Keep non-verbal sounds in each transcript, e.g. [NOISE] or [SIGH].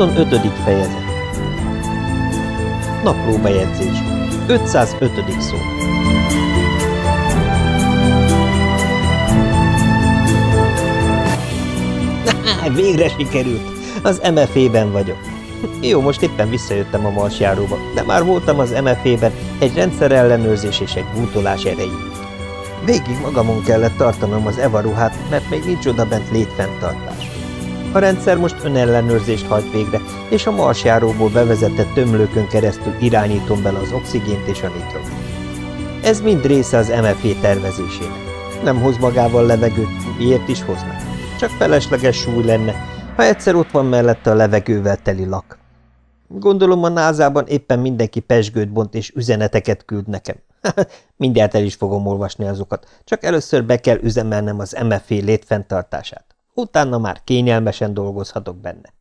25. fejezet Naplóbejegyzés 505. szó [LAUGHS] Végre sikerült! Az MFA-ben vagyok. Jó, most éppen visszajöttem a marsjáróba, de már voltam az MFA-ben egy rendszerellenőrzés és egy bútolás erejéig. Végig magamon kellett tartanom az Eva ruhát, mert még nincs odabent létfenntartás. A rendszer most önellenőrzést hajt végre, és a marsjáróból bevezetett tömlőkön keresztül irányítom bele az oxigént és a nitrogént. Ez mind része az MFA tervezésének. Nem hoz magával levegőt, miért is hoznak? Csak felesleges súly lenne, ha egyszer ott van mellette a levegővel teli lak. Gondolom a názában éppen mindenki pesgőt bont és üzeneteket küld nekem. [LAUGHS] Mindjárt el is fogom olvasni azokat, csak először be kell üzemelnem az MFA létfenntartását. Utána már kényelmesen dolgozhatok benne.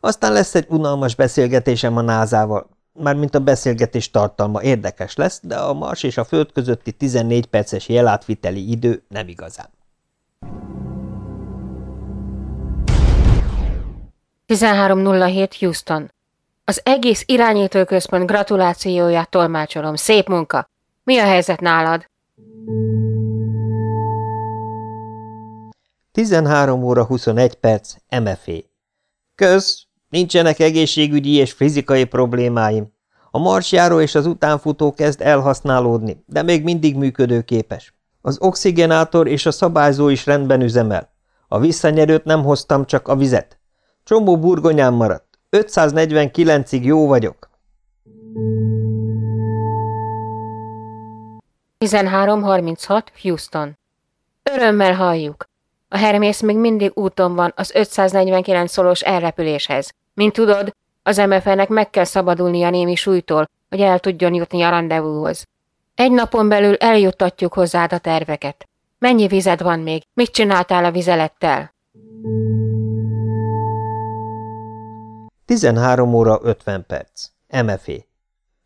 Aztán lesz egy unalmas beszélgetésem a názával, mármint a beszélgetés tartalma érdekes lesz, de a Mars és a Föld közötti 14 perces jelátviteli idő nem igazán. 1307 Houston Az egész irányítóközpont gratulációját tolmácsolom. Szép munka! Mi a helyzet nálad? 13 óra 21 perc, MFA. Kösz, nincsenek egészségügyi és fizikai problémáim. A marsjáró és az utánfutó kezd elhasználódni, de még mindig működőképes. Az oxigenátor és a szabályzó is rendben üzemel. A visszanyerőt nem hoztam, csak a vizet. Csomó burgonyám maradt. 549-ig jó vagyok. 1336 Houston Örömmel halljuk. A Hermész még mindig úton van az 549 szolos elrepüléshez. Mint tudod, az MFN-nek meg kell szabadulnia némi súlytól, hogy el tudjon jutni a rendezvúhoz. Egy napon belül eljuttatjuk hozzád a terveket. Mennyi vized van még? Mit csináltál a vizelettel? 13 óra 50 perc. MFA.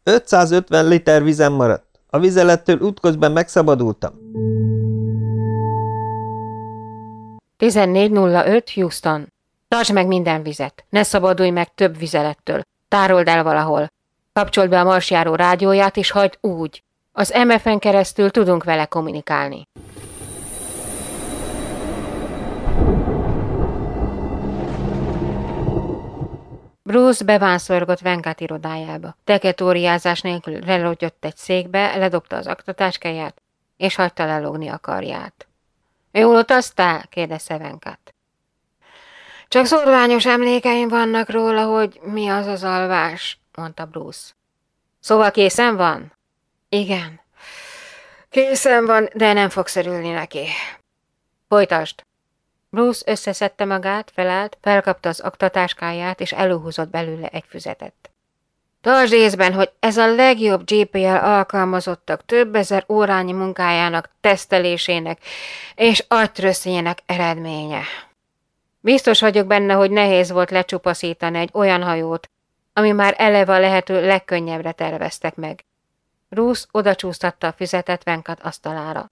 550 liter vizem maradt. A vizelettől útközben megszabadultam. 14.05 Houston. Tartsd meg minden vizet. Ne szabadulj meg több vizelettől. Tárold el valahol. Kapcsold be a marsjáró rádióját, és hagyd úgy. Az MF-en keresztül tudunk vele kommunikálni. Bruce bevánszorgott Venkat irodájába. Teketóriázás nélkül lelogyott egy székbe, ledobta az aktatáskáját, és hagyta lelógni a karját. Jól utaztál? kérdezte Venkat. Csak szorványos emlékeim vannak róla, hogy mi az az alvás, mondta Bruce. Szóval készen van? Igen. Készen van, de nem fogsz örülni neki. Folytasd. Bruce összeszedte magát, felállt, felkapta az aktatáskáját, és előhúzott belőle egy füzetet. Tartsd észben, hogy ez a legjobb GPL alkalmazottak több ezer órányi munkájának, tesztelésének és agytrösszének eredménye. Biztos vagyok benne, hogy nehéz volt lecsupaszítani egy olyan hajót, ami már eleve a lehető legkönnyebbre terveztek meg. Rusz odacsúsztatta a füzetet Venkat asztalára.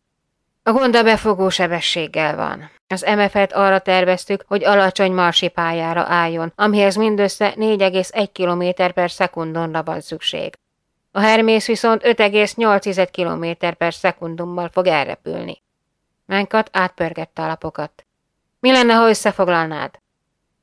A gond a befogó sebességgel van. Az MF-et arra terveztük, hogy alacsony marsi pályára álljon, amihez mindössze 4,1 km per szekundonra van szükség. A Hermész viszont 5,8 km per szekundummal fog elrepülni. Menkat átpörgette a lapokat. Mi lenne, ha összefoglalnád?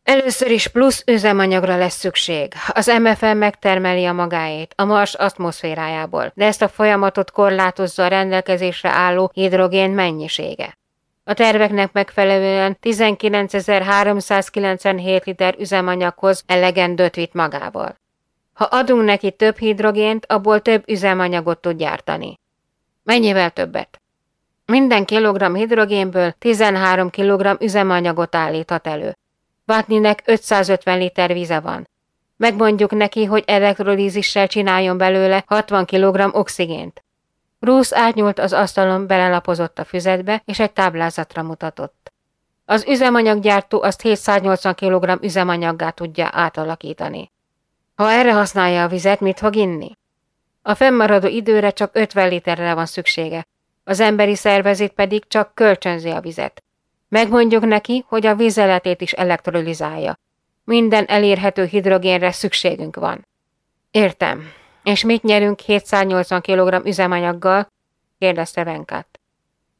Először is plusz üzemanyagra lesz szükség. Az MFM megtermeli a magáét a Mars atmoszférájából, de ezt a folyamatot korlátozza a rendelkezésre álló hidrogén mennyisége. A terveknek megfelelően 19.397 liter üzemanyaghoz elegendőt vitt magával. Ha adunk neki több hidrogént, abból több üzemanyagot tud gyártani. Mennyivel többet? Minden kilogramm hidrogénből 13 kg üzemanyagot állíthat elő. Vatninek 550 liter víze van. Megmondjuk neki, hogy elektrolízissel csináljon belőle 60 kg oxigént. Bruce átnyúlt az asztalon, belelapozott a füzetbe, és egy táblázatra mutatott. Az üzemanyaggyártó azt 780 kg üzemanyaggá tudja átalakítani. Ha erre használja a vizet, mit fog inni? A fennmaradó időre csak 50 literre van szüksége, az emberi szervezet pedig csak kölcsönzi a vizet. Megmondjuk neki, hogy a vízeletét is elektrolizálja. Minden elérhető hidrogénre szükségünk van. Értem. És mit nyerünk 780 kg üzemanyaggal? kérdezte Venkat.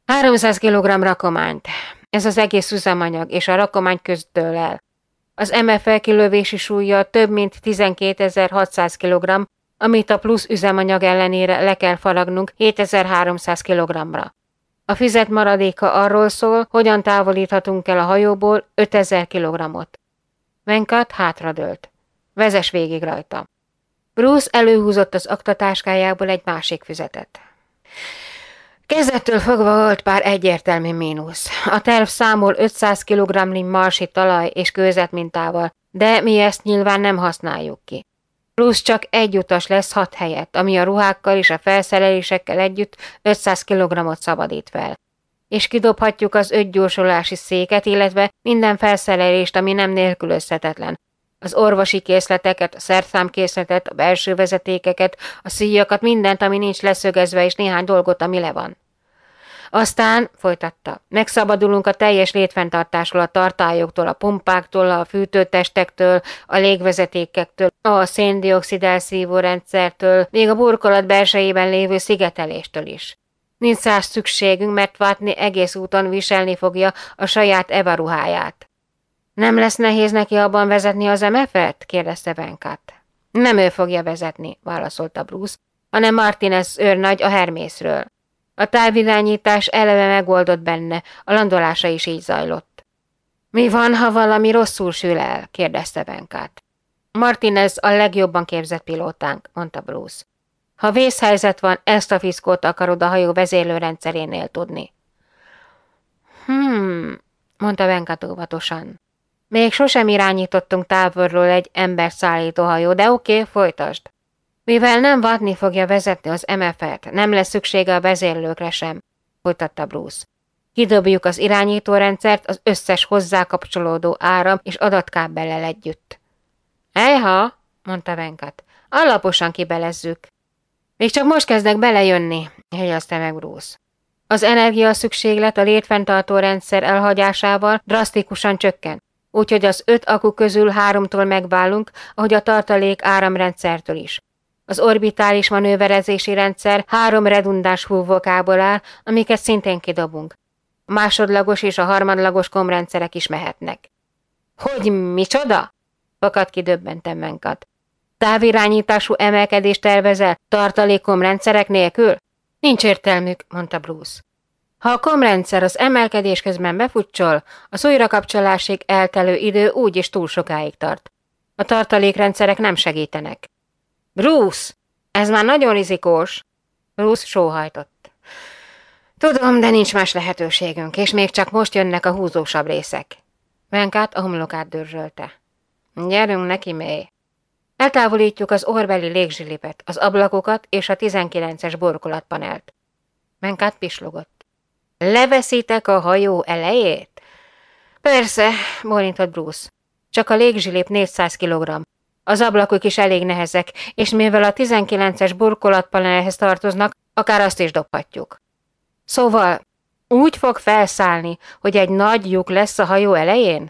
300 kg rakományt. Ez az egész üzemanyag, és a rakomány köztől el. Az MFL kilövési súlya több mint 12.600 kg, amit a plusz üzemanyag ellenére le kell faragnunk 7300 kg-ra. A fizet maradéka arról szól, hogyan távolíthatunk el a hajóból 5000 kg-ot. Venkat hátradőlt. Vezes végig rajta. Bruce előhúzott az aktatáskájából egy másik füzetet. Kezdettől fogva volt pár egyértelmű mínusz. A terv számol 500 kg marsi talaj és kőzet mintával, de mi ezt nyilván nem használjuk ki. Plusz csak egy utas lesz hat helyett, ami a ruhákkal és a felszerelésekkel együtt 500 kg-ot szabadít fel. És kidobhatjuk az öt gyorsulási széket, illetve minden felszerelést, ami nem nélkülözhetetlen. Az orvosi készleteket, a szerszámkészletet, a belső vezetékeket, a szíjakat, mindent, ami nincs leszögezve, és néhány dolgot, ami le van. Aztán, folytatta, megszabadulunk a teljes létfenntartásról, a tartályoktól, a pumpáktól, a fűtőtestektől, a légvezetékektől, a széndiokszid elszívó rendszertől, még a burkolat belsejében lévő szigeteléstől is. Nincs szás szükségünk, mert Vatni egész úton viselni fogja a saját Eva ruháját. Nem lesz nehéz neki abban vezetni az MF-et? kérdezte Venkat. Nem ő fogja vezetni, válaszolta Bruce, hanem Martinez őrnagy a Hermészről. A távirányítás eleve megoldott benne, a landolása is így zajlott. Mi van, ha valami rosszul sül el? kérdezte Venkát. Martinez a legjobban képzett pilótánk, mondta Bruce. Ha vészhelyzet van, ezt a fiszkót akarod a hajó vezérlőrendszerénél tudni. Hmm, mondta Venkat óvatosan. Még sosem irányítottunk távolról egy ember szállító hajó, de oké, okay, folytasd. Mivel nem vadni fogja vezetni az MF-et, nem lesz szüksége a vezérlőkre sem, folytatta Bruce. Kidobjuk az irányítórendszert az összes hozzá kapcsolódó áram és adatkábellel együtt. Ejha, mondta Venkat, alaposan kibelezzük. Még csak most kezdek belejönni, jegyezte meg Bruce. Az energia szükséglet a létfenntartó rendszer elhagyásával drasztikusan csökken, úgyhogy az öt akku közül háromtól megválunk, ahogy a tartalék áramrendszertől is. Az orbitális manőverezési rendszer három redundáns fúvókából áll, amiket szintén kidobunk. A másodlagos és a harmadlagos komrendszerek is mehetnek. Hogy micsoda? Fakat ki döbbentem Menkat. Távirányítású emelkedést tervezel tartalékom rendszerek nélkül? Nincs értelmük, mondta Bruce. Ha a komrendszer az emelkedés közben befutcsol, az újrakapcsolásig eltelő idő úgyis túl sokáig tart. A tartalékrendszerek nem segítenek. Bruce, ez már nagyon rizikós. Bruce sóhajtott. Tudom, de nincs más lehetőségünk, és még csak most jönnek a húzósabb részek. Venkát a homlokát dörzsölte. Gyerünk neki, mély. Eltávolítjuk az orbeli légzsilipet, az ablakokat és a 19-es burkolatpanelt. Menkát pislogott. Leveszitek a hajó elejét? Persze, borintott Bruce. Csak a légzsilip 400 kg. Az ablakok is elég nehezek, és mivel a 19-es burkolatpanelhez tartoznak, akár azt is dobhatjuk. Szóval úgy fog felszállni, hogy egy nagy lyuk lesz a hajó elején?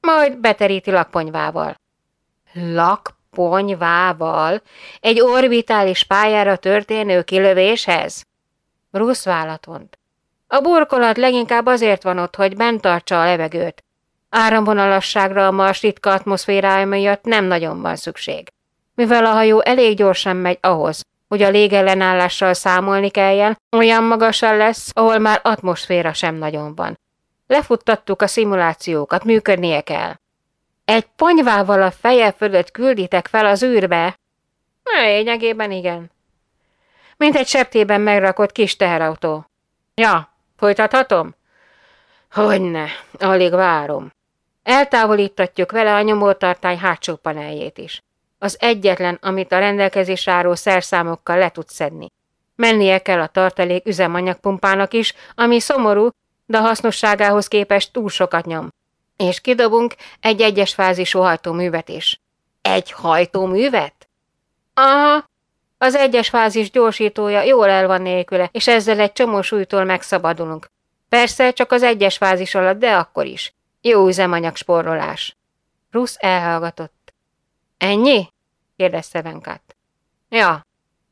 Majd beteríti lakponyvával. Lakponyvával? Egy orbitális pályára történő kilövéshez? Bruce vállatont. A burkolat leginkább azért van ott, hogy bent tartsa a levegőt, Áramvonalasságra a Mars ritka atmoszférája miatt nem nagyon van szükség. Mivel a hajó elég gyorsan megy ahhoz, hogy a légellenállással számolni kelljen, olyan magasan lesz, ahol már atmoszféra sem nagyon van. Lefuttattuk a szimulációkat, működnie kell. Egy ponyvával a feje fölött külditek fel az űrbe? Lényegében igen. Mint egy septében megrakott kis teherautó. Ja, folytathatom? Hogyne, alig várom. Eltávolítatjuk vele a nyomótartály hátsó paneljét is. Az egyetlen, amit a rendelkezésre álló szerszámokkal le tud szedni. Mennie kell a tartalék üzemanyagpumpának is, ami szomorú, de hasznosságához képest túl sokat nyom. És kidobunk egy egyes fázisú hajtóművet is. Egy hajtóművet? Aha, az egyes fázis gyorsítója jól el van nélküle, és ezzel egy csomó súlytól megszabadulunk. Persze csak az egyes fázis alatt, de akkor is. Jó üzemanyag. Rusz elhallgatott. Ennyi? kérdezte Venkat. Ja,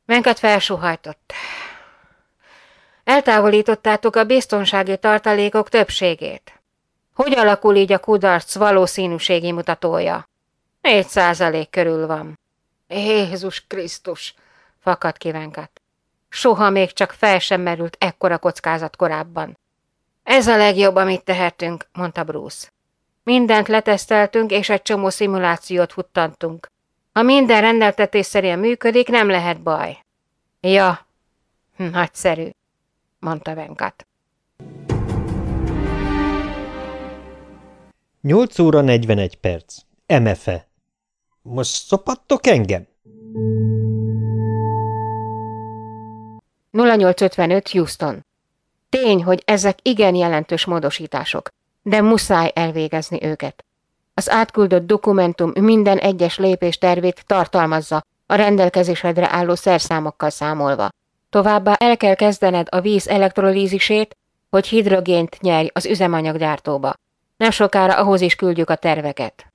Venkat felsuhajtott. Eltávolítottátok a biztonsági tartalékok többségét. Hogy alakul így a kudarc valószínűségi mutatója? Négy százalék körül van. Jézus Krisztus! fakadt ki Venkat. Soha még csak fel sem merült ekkora kockázat korábban. Ez a legjobb, amit tehetünk, mondta Bruce. Mindent leteszteltünk, és egy csomó szimulációt futtantunk. Ha minden rendeltetés szerint működik, nem lehet baj. Ja, nagyszerű, mondta Venkat. 8 óra 41 perc. MFE. Most szopattok engem? 0855 Houston. Tény, hogy ezek igen jelentős módosítások, de muszáj elvégezni őket. Az átküldött dokumentum minden egyes lépés tervét tartalmazza, a rendelkezésedre álló szerszámokkal számolva. Továbbá el kell kezdened a víz elektrolízisét, hogy hidrogént nyerj az üzemanyaggyártóba. Nem sokára ahhoz is küldjük a terveket.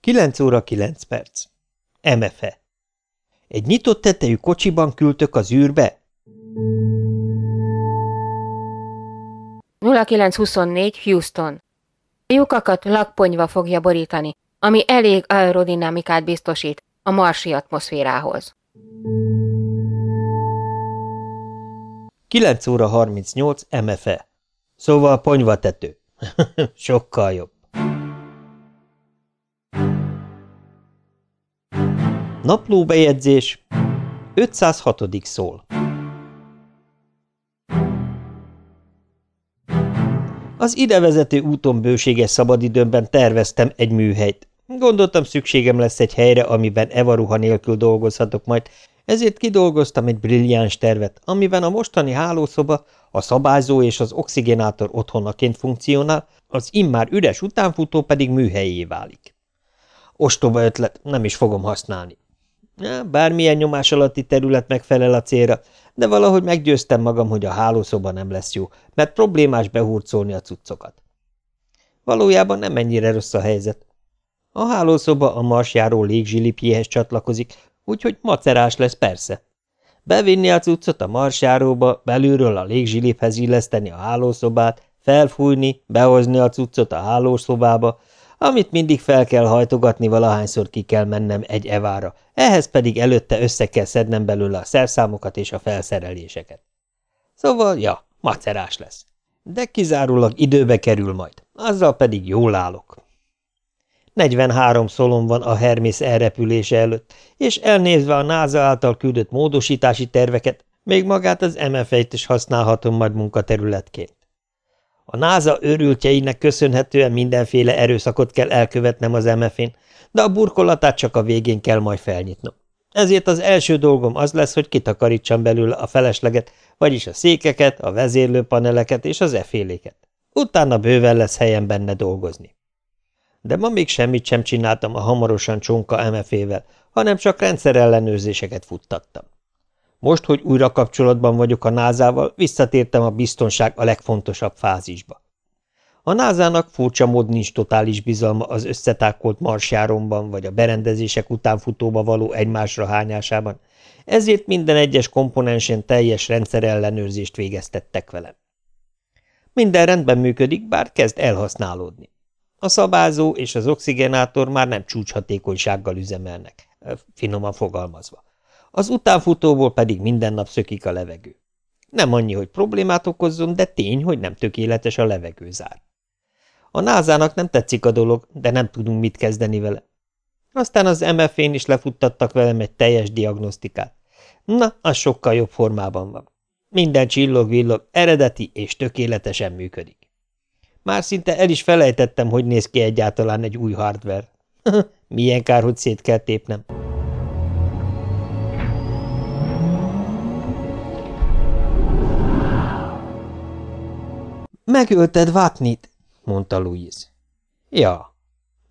9 óra 9 perc. MFE. Egy nyitott tetejű kocsiban küldtök az űrbe? 0924 Houston. A lyukakat lakponyva fogja borítani, ami elég aerodinamikát biztosít a marsi atmoszférához. 9 óra 38 MFE. Szóval ponyvatető. [LAUGHS] Sokkal jobb. Naplóbejegyzés 506. szól. Az idevezető úton bőséges szabadidőmben terveztem egy műhelyt. Gondoltam, szükségem lesz egy helyre, amiben evaruha nélkül dolgozhatok majd, ezért kidolgoztam egy brilliáns tervet, amiben a mostani hálószoba, a szabályzó és az oxigénátor otthonaként funkcionál, az immár üres utánfutó pedig műhelyé válik. Ostoba ötlet, nem is fogom használni. Bármilyen nyomás alatti terület megfelel a célra, de valahogy meggyőztem magam, hogy a hálószoba nem lesz jó, mert problémás behurcolni a cuccokat. Valójában nem ennyire rossz a helyzet. A hálószoba a marsjáró légzsilipjéhez csatlakozik, úgyhogy macerás lesz persze. Bevinni a cuccot a marsjáróba, belülről a légzsiliphez illeszteni a hálószobát, felfújni, behozni a cuccot a hálószobába, amit mindig fel kell hajtogatni, valahányszor ki kell mennem egy evára, ehhez pedig előtte össze kell szednem belőle a szerszámokat és a felszereléseket. Szóval, ja, macerás lesz. De kizárólag időbe kerül majd, azzal pedig jól állok. 43 szolom van a Hermész elrepülése előtt, és elnézve a NASA által küldött módosítási terveket, még magát az MFA-t is használhatom majd munkaterületként. A NASA őrültjeinek köszönhetően mindenféle erőszakot kell elkövetnem az MF-én, de a burkolatát csak a végén kell majd felnyitnom. Ezért az első dolgom az lesz, hogy kitakarítsam belőle a felesleget, vagyis a székeket, a vezérlőpaneleket és az eféléket. Utána bőven lesz helyem benne dolgozni. De ma még semmit sem csináltam a hamarosan csonka MF-ével, hanem csak rendszerellenőrzéseket futtattam. Most, hogy újra kapcsolatban vagyok a názával, visszatértem a biztonság a legfontosabb fázisba. A názának furcsa mód nincs totális bizalma az összetákolt marsjáromban vagy a berendezések utánfutóba való egymásra hányásában, ezért minden egyes komponensen teljes rendszerellenőrzést végeztettek velem. Minden rendben működik, bár kezd elhasználódni. A szabázó és az oxigenátor már nem csúcshatékonysággal üzemelnek, finoman fogalmazva az utánfutóból pedig minden nap szökik a levegő. Nem annyi, hogy problémát okozzon, de tény, hogy nem tökéletes a levegőzár. A názának nem tetszik a dolog, de nem tudunk mit kezdeni vele. Aztán az MF-én is lefuttattak velem egy teljes diagnosztikát. Na, az sokkal jobb formában van. Minden csillog-villog, eredeti és tökéletesen működik. Már szinte el is felejtettem, hogy néz ki egyáltalán egy új hardware. [LAUGHS] Milyen kár, hogy szét kell tépnem. Megölted Vatnit, mondta Louise. Ja.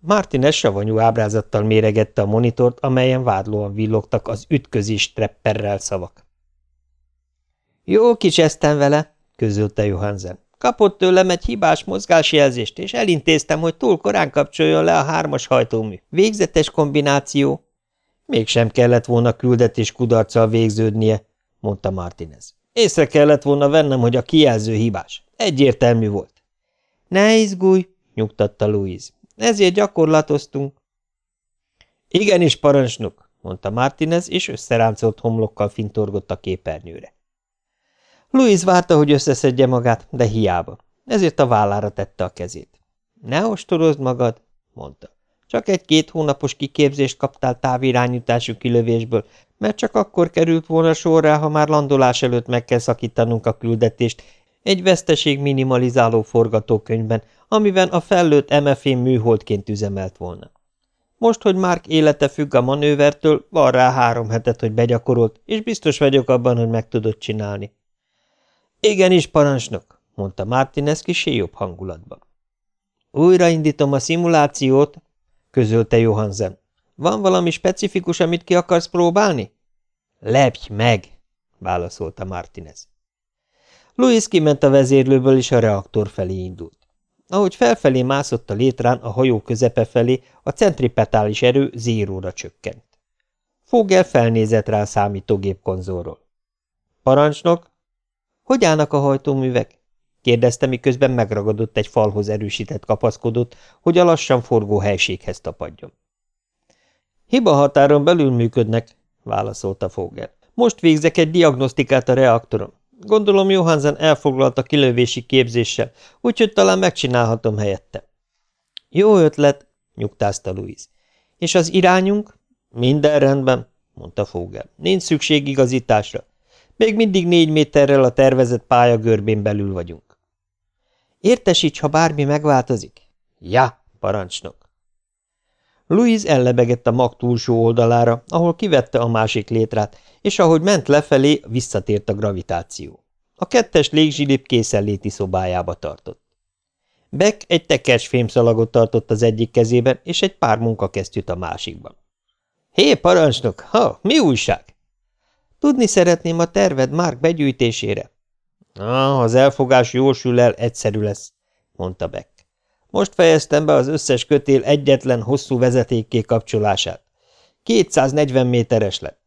Martinez savanyú ábrázattal méregette a monitort, amelyen vádlóan villogtak az ütközés trepperrel szavak. Jó kis esztem vele, közölte Johansen. Kapott tőlem egy hibás mozgásjelzést, és elintéztem, hogy túl korán kapcsoljon le a hármas hajtómű. Végzetes kombináció. Mégsem kellett volna küldetés kudarccal végződnie, mondta Martinez. Észre kellett volna vennem, hogy a kijelző hibás. Egyértelmű volt. Ne izgulj, nyugtatta Louise. Ezért gyakorlatoztunk. Igenis, parancsnok, mondta Martinez, és összeráncolt homlokkal fintorgott a képernyőre. Louis várta, hogy összeszedje magát, de hiába. Ezért a vállára tette a kezét. Ne ostorozd magad, mondta. Csak egy-két hónapos kiképzést kaptál távirányítású kilövésből, mert csak akkor került volna sorra, ha már landolás előtt meg kell szakítanunk a küldetést egy veszteség minimalizáló forgatókönyvben, amiben a fellőtt MFén műholdként üzemelt volna. Most, hogy Mark élete függ a manővertől, van rá három hetet, hogy begyakorolt, és biztos vagyok abban, hogy meg tudod csinálni. Igenis, parancsnok, mondta Martinez kisé jobb hangulatban. Újraindítom a szimulációt, közölte Johansen. Van valami specifikus, amit ki akarsz próbálni? Lepj meg, válaszolta Martinez. Louis kiment a vezérlőből, és a reaktor felé indult. Ahogy felfelé mászott a létrán a hajó közepe felé, a centripetális erő zéróra csökkent. Fogel felnézett rá a számítógép konzolról. Parancsnok, hogy állnak a hajtóművek? kérdezte, miközben megragadott egy falhoz erősített kapaszkodót, hogy a lassan forgó helységhez tapadjon. Hiba határon belül működnek, válaszolta Fogel. Most végzek egy diagnosztikát a reaktoron. Gondolom Johansen elfoglalt a kilövési képzéssel, úgyhogy talán megcsinálhatom helyette. Jó ötlet, nyugtázta Louise. És az irányunk? Minden rendben, mondta Fogel. Nincs szükség igazításra. Még mindig négy méterrel a tervezett pályagörbén belül vagyunk. Értesíts, ha bármi megváltozik. Ja, parancsnok. Louise ellebegett a mag túlsó oldalára, ahol kivette a másik létrát, és ahogy ment lefelé, visszatért a gravitáció. A kettes légzsilip készenléti szobájába tartott. Beck egy tekers fémszalagot tartott az egyik kezében, és egy pár munkakesztyűt a másikban. – Hé, parancsnok, ha, mi újság? – Tudni szeretném a terved Mark begyűjtésére. – Ah, az elfogás jól sül el, egyszerű lesz – mondta Beck. Most fejeztem be az összes kötél egyetlen hosszú vezetékké kapcsolását. 240 méteres lett.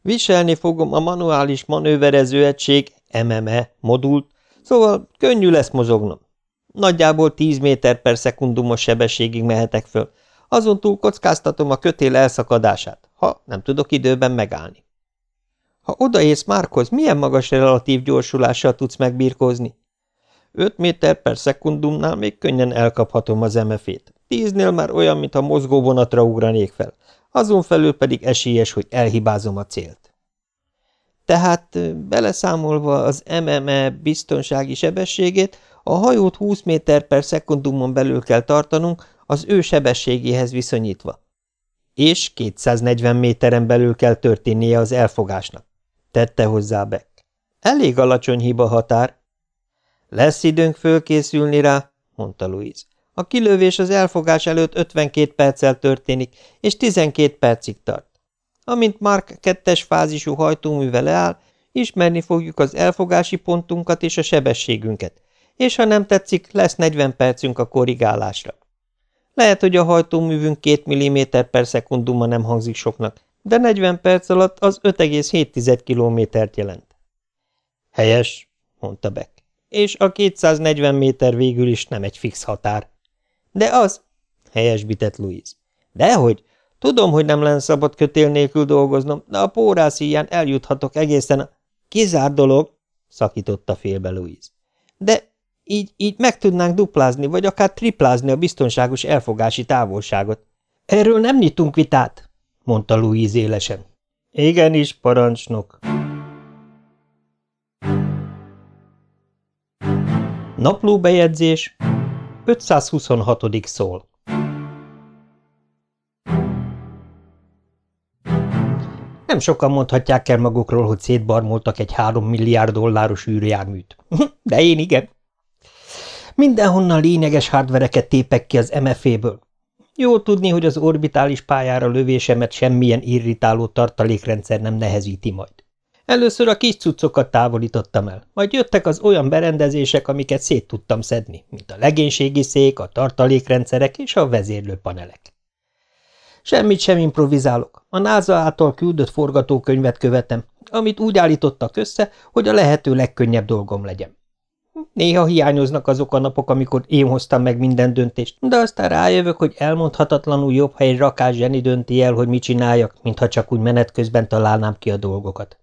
Viselni fogom a manuális manőverező egység MME modult, szóval könnyű lesz mozognom. Nagyjából 10 méter per szekundumos sebességig mehetek föl, azon túl kockáztatom a kötél elszakadását, ha nem tudok időben megállni. Ha odaérsz Márkhoz, milyen magas relatív gyorsulással tudsz megbírkozni? 5 méter per szekundumnál még könnyen elkaphatom az MF-ét. Tíznél már olyan, mintha mozgóvonatra ugranék fel, azon felül pedig esélyes, hogy elhibázom a célt. Tehát beleszámolva az MME biztonsági sebességét, a hajót 20 méter per szekundumon belül kell tartanunk, az ő sebességéhez viszonyítva. És 240 méteren belül kell történnie az elfogásnak, tette hozzá Beck. Elég alacsony hiba határ. Lesz időnk fölkészülni rá, mondta Louise. A kilövés az elfogás előtt 52 perccel történik, és 12 percig tart. Amint Mark kettes fázisú hajtóműve leáll, ismerni fogjuk az elfogási pontunkat és a sebességünket, és ha nem tetszik, lesz 40 percünk a korrigálásra. Lehet, hogy a hajtóművünk 2 mm per szekunduma nem hangzik soknak, de 40 perc alatt az 5,7 kilométert jelent. Helyes, mondta Beck, és a 240 méter végül is nem egy fix határ. De az, helyesbített Louise. Dehogy, tudom, hogy nem lenne szabad kötél nélkül dolgoznom, de a pórász íján eljuthatok egészen a... Kizár dolog, szakította félbe Louise. De így, így meg tudnánk duplázni, vagy akár triplázni a biztonságos elfogási távolságot. Erről nem nyitunk vitát, mondta Louise élesen. Igenis, parancsnok. Naplóbejegyzés 526. szól Nem sokan mondhatják el magukról, hogy szétbarmoltak egy három milliárd dolláros űrjárműt. [LAUGHS] De én igen. Mindenhonnan lényeges hardvereket tépek ki az MFA-ből. Jó tudni, hogy az orbitális pályára lövésemet semmilyen irritáló tartalékrendszer nem nehezíti majd. Először a kis cuccokat távolítottam el, majd jöttek az olyan berendezések, amiket szét tudtam szedni, mint a legénységi szék, a tartalékrendszerek és a vezérlőpanelek. Semmit sem improvizálok. A NASA által küldött forgatókönyvet követem, amit úgy állítottak össze, hogy a lehető legkönnyebb dolgom legyen. Néha hiányoznak azok a napok, amikor én hoztam meg minden döntést, de aztán rájövök, hogy elmondhatatlanul jobb, ha egy rakás zseni dönti el, hogy mit csináljak, mintha csak úgy menet közben találnám ki a dolgokat.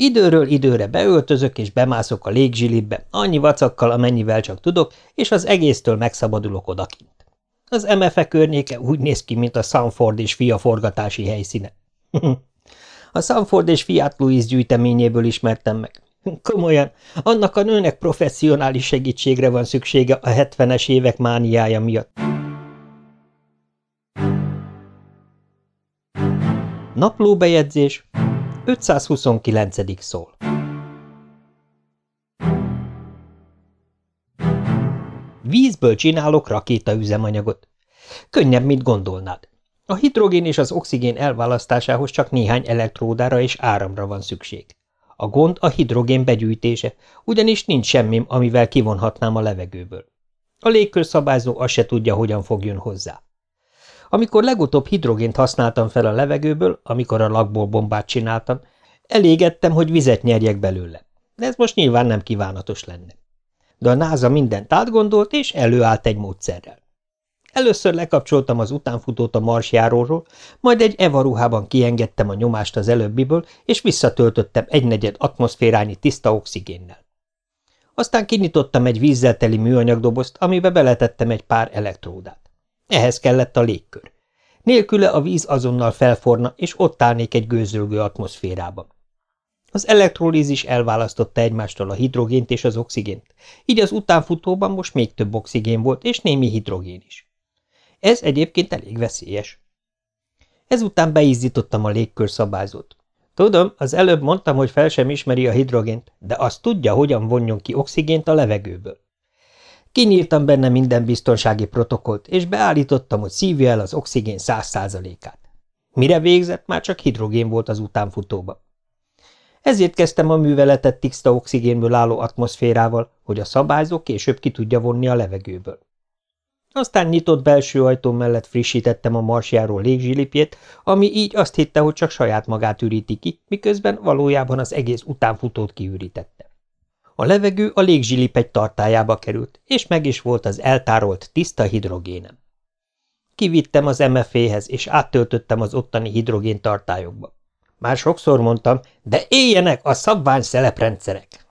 Időről időre beöltözök és bemászok a légzsilibbe, annyi vacakkal, amennyivel csak tudok, és az egésztől megszabadulok odakint. Az MFE környéke úgy néz ki, mint a Sanford és fia forgatási helyszíne. [LAUGHS] a Sanford és fiát Louis gyűjteményéből ismertem meg. Komolyan, annak a nőnek professzionális segítségre van szüksége a 70-es évek mániája miatt. Naplóbejegyzés 529. szól Vízből csinálok rakétaüzemanyagot. Könnyebb, mint gondolnád. A hidrogén és az oxigén elválasztásához csak néhány elektródára és áramra van szükség. A gond a hidrogén begyűjtése, ugyanis nincs semmim, amivel kivonhatnám a levegőből. A légkörszabályzó azt se tudja, hogyan fogjon hozzá. Amikor legutóbb hidrogént használtam fel a levegőből, amikor a lakból bombát csináltam, elégettem, hogy vizet nyerjek belőle. De ez most nyilván nem kívánatos lenne de a NASA mindent átgondolt, és előállt egy módszerrel. Először lekapcsoltam az utánfutót a marsjáróról, majd egy Eva ruhában kiengedtem a nyomást az előbbiből, és visszatöltöttem egynegyed atmoszférányi tiszta oxigénnel. Aztán kinyitottam egy vízzel teli műanyagdobozt, amibe beletettem egy pár elektródát. Ehhez kellett a légkör. Nélküle a víz azonnal felforna, és ott állnék egy gőzölgő atmoszférában. Az elektrolízis elválasztotta egymástól a hidrogént és az oxigént, így az utánfutóban most még több oxigén volt, és némi hidrogén is. Ez egyébként elég veszélyes. Ezután beizzítottam a légkörszabályzót. Tudom, az előbb mondtam, hogy fel sem ismeri a hidrogént, de azt tudja, hogyan vonjon ki oxigént a levegőből. Kinyírtam benne minden biztonsági protokollt, és beállítottam, hogy szívja el az oxigén száz százalékát. Mire végzett, már csak hidrogén volt az utánfutóban. Ezért kezdtem a műveletet tiszta oxigénből álló atmoszférával, hogy a szabályzó később ki tudja vonni a levegőből. Aztán nyitott belső ajtó mellett frissítettem a marsjáró légzsilipjét, ami így azt hitte, hogy csak saját magát üríti ki, miközben valójában az egész utánfutót kiürítette. A levegő a légzsilip egy tartájába került, és meg is volt az eltárolt tiszta hidrogénem. Kivittem az MFA-hez, és áttöltöttem az ottani hidrogén tartályokba. Már sokszor mondtam, de éljenek a szabvány szeleprendszerek!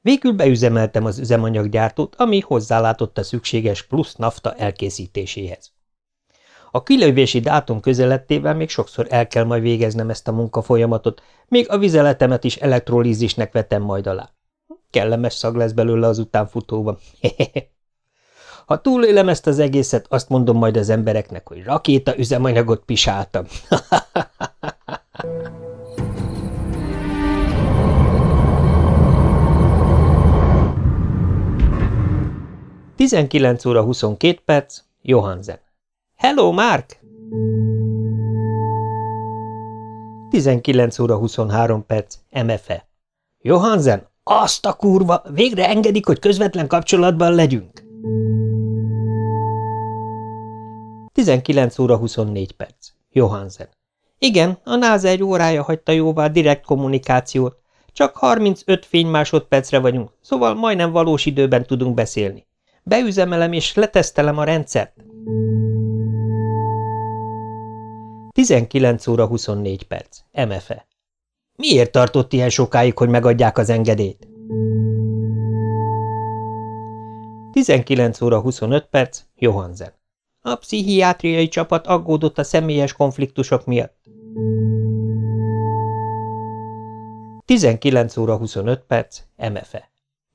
Végül beüzemeltem az üzemanyaggyártót, ami hozzálátott a szükséges plusz nafta elkészítéséhez. A kilövési dátum közelettével még sokszor el kell majd végeznem ezt a munkafolyamatot, még a vizeletemet is elektrolízisnek vetem majd alá. Kellemes szag lesz belőle az utánfutóban. [LAUGHS] Ha túlélem ezt az egészet, azt mondom majd az embereknek, hogy rakéta üzemanyagot pisáltam. [LAUGHS] 19 óra 22 perc, Johansen. Hello, Mark! 19 óra 23 perc, MFE. Johansen, azt a kurva, végre engedik, hogy közvetlen kapcsolatban legyünk. 19 óra 24 perc, Johansen. Igen, a NASA egy órája hagyta jóvá direkt kommunikációt. Csak 35 fénymásodpercre vagyunk, szóval majdnem valós időben tudunk beszélni. Beüzemelem és letesztelem a rendszert. 19 óra 24 perc. MFE. Miért tartott ilyen sokáig, hogy megadják az engedélyt? 19 óra 25 perc. Johansen. A pszichiátriai csapat aggódott a személyes konfliktusok miatt. 19 óra 25 perc. MFE.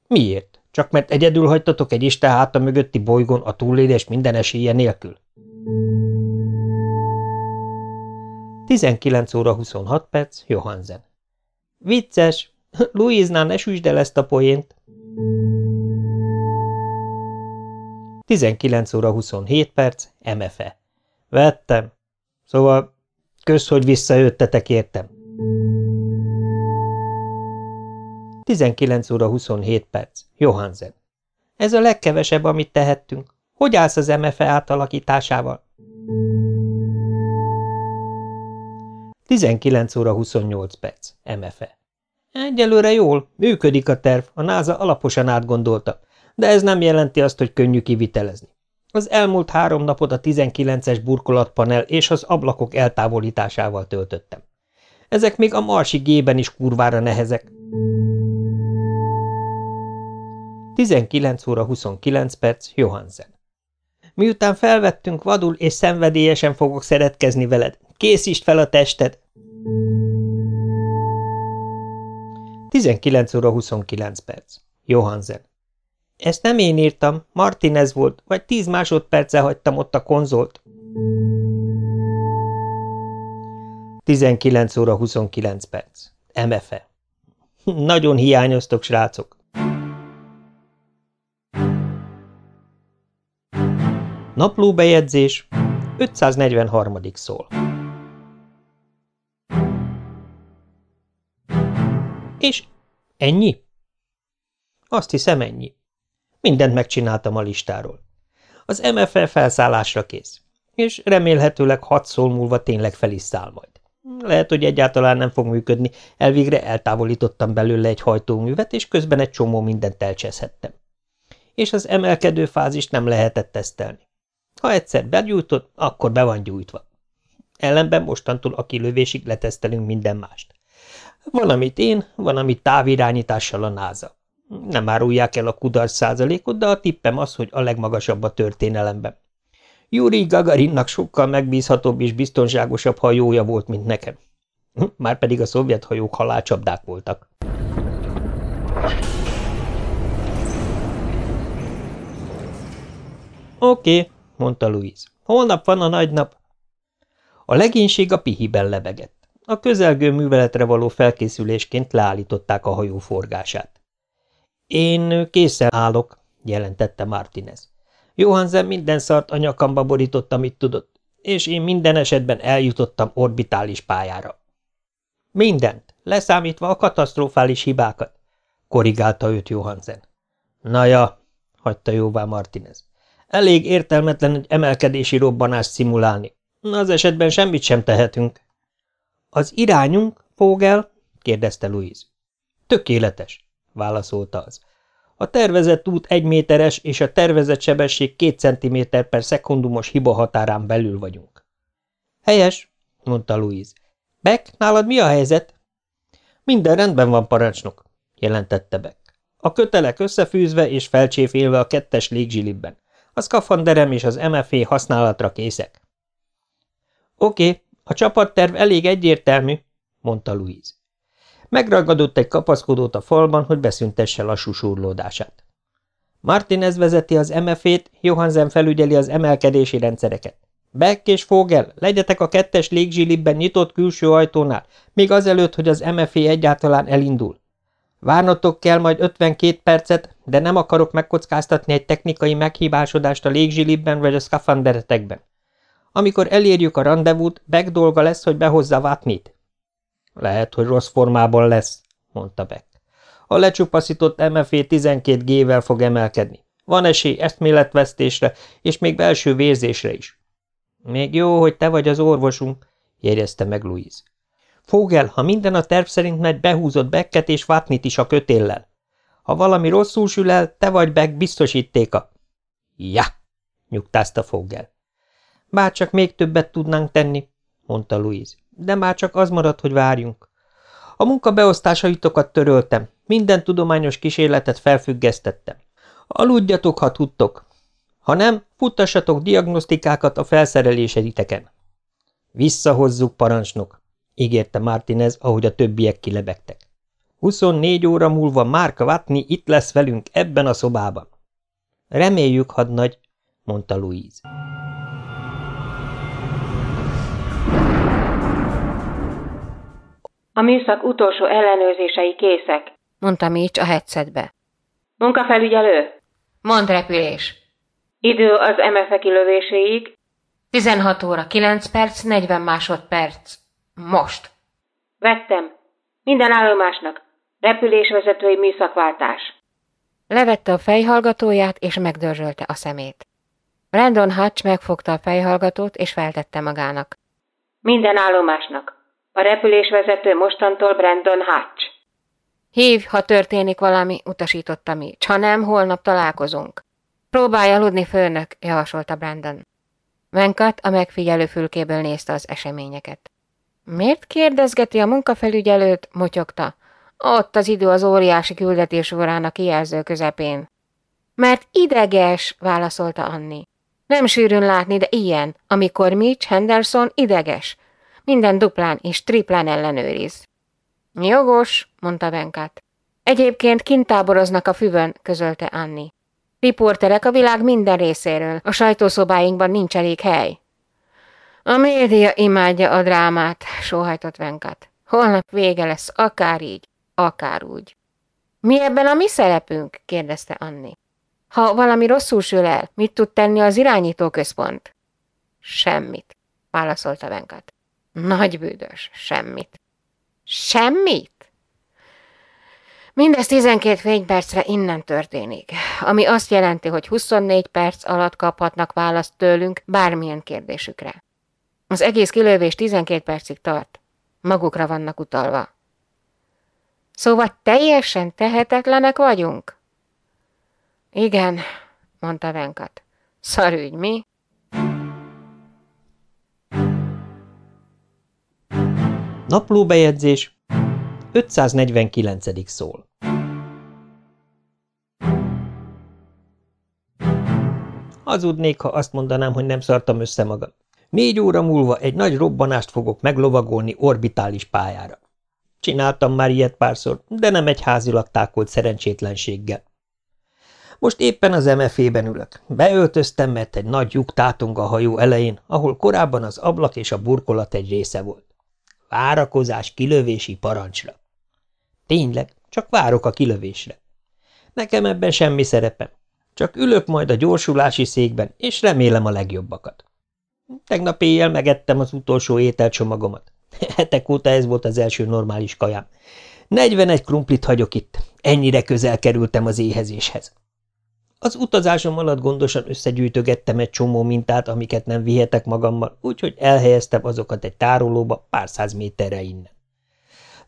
Miért? Csak mert egyedül hagytatok egy Isten háta mögötti bolygón a túlélés minden esélye nélkül? 19 óra 26 perc, Johansen. Vicces! [LAUGHS] Louise-nál ne süsd el ezt a poént! 19 óra 27 perc, MFE. Vettem. Szóval, kösz, hogy visszajöttetek, értem. 19 óra 27 perc, Johansen. Ez a legkevesebb, amit tehettünk. Hogy állsz az MFE átalakításával? 19 óra 28 perc. MFE. Egyelőre jól, működik a terv, a NASA alaposan átgondolta, de ez nem jelenti azt, hogy könnyű kivitelezni. Az elmúlt három napot a 19-es burkolatpanel és az ablakok eltávolításával töltöttem. Ezek még a marsi gében is kurvára nehezek. 19 óra 29 perc, Johansen. Miután felvettünk, vadul és szenvedélyesen fogok szeretkezni veled. Készítsd fel a tested! 19 óra 29 perc. Johansen. Ezt nem én írtam, Martinez volt, vagy 10 másodperce hagytam ott a konzolt. 19 óra 29 perc. MFE. Nagyon hiányoztok, srácok. Naplóbejegyzés 543. szól. És ennyi? Azt hiszem ennyi. Mindent megcsináltam a listáról. Az MFL felszállásra kész, és remélhetőleg hat szól múlva tényleg fel is száll majd. Lehet, hogy egyáltalán nem fog működni, elvégre eltávolítottam belőle egy hajtóművet, és közben egy csomó mindent elcseszhettem. És az emelkedő fázist nem lehetett tesztelni. Ha egyszer begyújtod, akkor be van gyújtva. Ellenben mostantól a kilövésig letesztelünk minden mást. Van, amit én, van, amit távirányítással a náza. Nem árulják el a kudarc százalékot, de a tippem az, hogy a legmagasabb a történelemben. Yuri Gagarinnak sokkal megbízhatóbb és biztonságosabb hajója volt, mint nekem. Márpedig a szovjet hajók halálcsapdák voltak. Oké, okay, mondta Louise. Holnap van a nagy nap. A legénység a pihiben lebegett. A közelgő műveletre való felkészülésként leállították a hajó forgását. Én készen állok, jelentette Martinez. Johansen minden szart a nyakamba borított, amit tudott, és én minden esetben eljutottam orbitális pályára. Mindent, leszámítva a katasztrofális hibákat, korrigálta őt Johansen. Na ja, hagyta jóvá Martinez. Elég értelmetlen egy emelkedési robbanást szimulálni. Az esetben semmit sem tehetünk. Az irányunk, Fogel? kérdezte Louise. Tökéletes, válaszolta az. A tervezett út egy méteres, és a tervezett sebesség két centiméter per szekundumos hiba határán belül vagyunk. Helyes, mondta Louise. Beck, nálad mi a helyzet? Minden rendben van, parancsnok, jelentette Beck. A kötelek összefűzve és felcséfélve a kettes légzsilibben. A szkafanderem és az MFA használatra készek. Oké, a csapatterv elég egyértelmű, mondta Louise. Megragadott egy kapaszkodót a falban, hogy beszüntesse lassú surlódását. Martinez vezeti az MF-ét, Johansen felügyeli az emelkedési rendszereket. Beck és Fogel, legyetek a kettes légzsilibben nyitott külső ajtónál, még azelőtt, hogy az MFA egyáltalán elindul. Várnotok kell majd 52 percet, de nem akarok megkockáztatni egy technikai meghibásodást a légzsilibben vagy a szkafanderetekben. Amikor elérjük a rendezvút, Beck dolga lesz, hogy behozza Vatnit. Lehet, hogy rossz formában lesz, mondta Beck. A lecsupaszított MFA 12G-vel fog emelkedni. Van esély eszméletvesztésre, és még belső vérzésre is. Még jó, hogy te vagy az orvosunk, jegyezte meg Louise. Fogel, ha minden a terv szerint megy, behúzott Becket és Vatnit is a kötéllel. Ha valami rosszul sül el, te vagy Beck biztosítéka. Ja, nyugtázta Fogel. Bárcsak még többet tudnánk tenni, mondta Louise de már csak az maradt, hogy várjunk. A munkabeosztásaitokat töröltem, minden tudományos kísérletet felfüggesztettem. Aludjatok, ha tudtok. Ha nem, futtassatok diagnosztikákat a felszereléseiteken. Visszahozzuk, parancsnok, ígérte Martinez, ahogy a többiek kilebegtek. 24 óra múlva Mark Watney itt lesz velünk ebben a szobában. Reméljük, hadnagy, mondta Louise. A műszak utolsó ellenőrzései készek, mondta Mitch a headsetbe. Munkafelügyelő? Mond repülés. Idő az MF-e kilövéséig? 16 óra 9 perc, 40 másodperc. Most. Vettem. Minden állomásnak. Repülésvezetői műszakváltás. Levette a fejhallgatóját, és megdörzsölte a szemét. Brandon Hutch megfogta a fejhallgatót, és feltette magának. Minden állomásnak. A repülésvezető mostantól Brandon Hutch. Hívj, ha történik valami, utasította mi. Ha nem, holnap találkozunk. Próbálj aludni, főnök, javasolta Brandon. Venkat a megfigyelő fülkéből nézte az eseményeket. Miért kérdezgeti a munkafelügyelőt? motyogta. Ott az idő az óriási küldetés során a kijelző közepén. Mert ideges, válaszolta Anni. Nem sűrűn látni, de ilyen, amikor Mitch Henderson ideges. Minden duplán és triplán ellenőriz. Jogos, mondta Venkat. Egyébként kint táboroznak a füvön, közölte Anni. Riporterek a világ minden részéről, a sajtószobáinkban nincs elég hely. A média imádja a drámát, sóhajtott Venkat. Holnap vége lesz, akár így, akár úgy. Mi ebben a mi szerepünk? kérdezte Anni. Ha valami rosszul sül el, mit tud tenni az irányítóközpont? Semmit, válaszolta Venkat. Nagy bűdös, semmit. Semmit? Mindez 12 fénypercre innen történik, ami azt jelenti, hogy 24 perc alatt kaphatnak választ tőlünk bármilyen kérdésükre. Az egész kilövés 12 percig tart. Magukra vannak utalva. Szóval teljesen tehetetlenek vagyunk? Igen, mondta Venkat. Szarügy, mi? Naplóbejegyzés 549. szól. Hazudnék, ha azt mondanám, hogy nem szartam össze magam. Négy óra múlva egy nagy robbanást fogok meglovagolni orbitális pályára. Csináltam már ilyet párszor, de nem egy házilag tákolt szerencsétlenséggel. Most éppen az MFE-ben ülök. Beöltöztem, mert egy nagy lyuk tátong a hajó elején, ahol korábban az ablak és a burkolat egy része volt. Várakozás kilövési parancsra. Tényleg, csak várok a kilövésre. Nekem ebben semmi szerepem. Csak ülök majd a gyorsulási székben, és remélem a legjobbakat. Tegnap éjjel megettem az utolsó ételcsomagomat. [LAUGHS] Hetek óta ez volt az első normális kajám. 41 krumplit hagyok itt. Ennyire közel kerültem az éhezéshez. Az utazásom alatt gondosan összegyűjtögettem egy csomó mintát, amiket nem vihetek magammal, úgyhogy elhelyeztem azokat egy tárolóba pár száz méterre innen.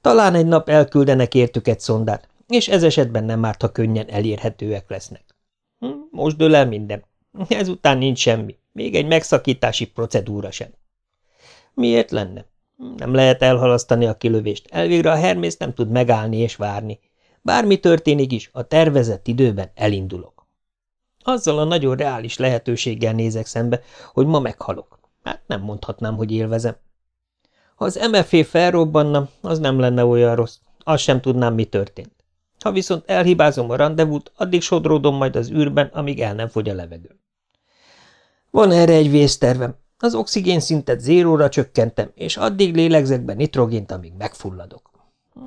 Talán egy nap elküldenek értük egy szondát, és ez esetben nem árt, ha könnyen elérhetőek lesznek. Hm, most dől el minden. Ezután nincs semmi, még egy megszakítási procedúra sem. Miért lenne? Nem lehet elhalasztani a kilövést, elvégre a Hermész nem tud megállni és várni. Bármi történik is, a tervezett időben elindulok. Azzal a nagyon reális lehetőséggel nézek szembe, hogy ma meghalok. Hát nem mondhatnám, hogy élvezem. Ha az MFA felrobbanna, az nem lenne olyan rossz, azt sem tudnám, mi történt. Ha viszont elhibázom a rendezvút, addig sodródom majd az űrben, amíg el nem fogy a levegő. Van erre egy vésztervem. Az oxigén szintet zéróra csökkentem, és addig lélegzek be nitrogént, amíg megfulladok.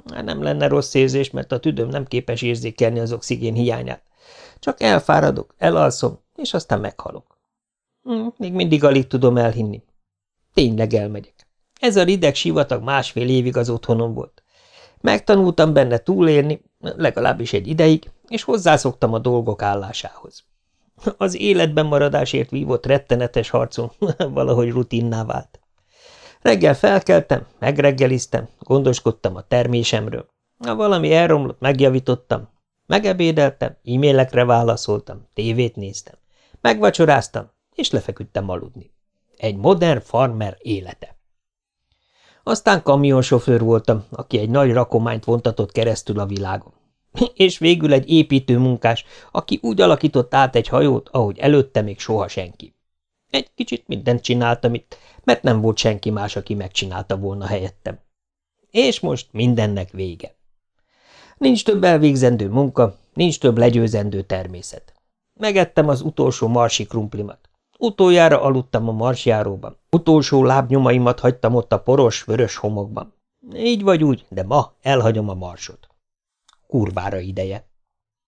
Nem lenne rossz érzés, mert a tüdőm nem képes érzékelni az oxigén hiányát. Csak elfáradok, elalszom, és aztán meghalok. Hm, még mindig alig tudom elhinni. Tényleg elmegyek. Ez a rideg sivatag másfél évig az otthonom volt. Megtanultam benne túlélni, legalábbis egy ideig, és hozzászoktam a dolgok állásához. Az életben maradásért vívott rettenetes harcom [LAUGHS] valahogy rutinná vált. Reggel felkeltem, megreggeliztem, gondoskodtam a termésemről. Ha valami elromlott, megjavítottam. Megebédeltem, e-mailekre válaszoltam, tévét néztem. Megvacsoráztam, és lefeküdtem aludni. Egy modern farmer élete. Aztán kamionsofőr voltam, aki egy nagy rakományt vontatott keresztül a világon. [LAUGHS] És végül egy építő munkás, aki úgy alakított át egy hajót, ahogy előtte még soha senki. Egy kicsit mindent csináltam itt, mert nem volt senki más, aki megcsinálta volna helyettem. És most mindennek vége. Nincs több elvégzendő munka, nincs több legyőzendő természet. Megettem az utolsó marsi krumplimat. Utoljára aludtam a marsjáróban. Utolsó lábnyomaimat hagytam ott a poros, vörös homokban. Így vagy úgy, de ma elhagyom a marsot. Kurvára ideje.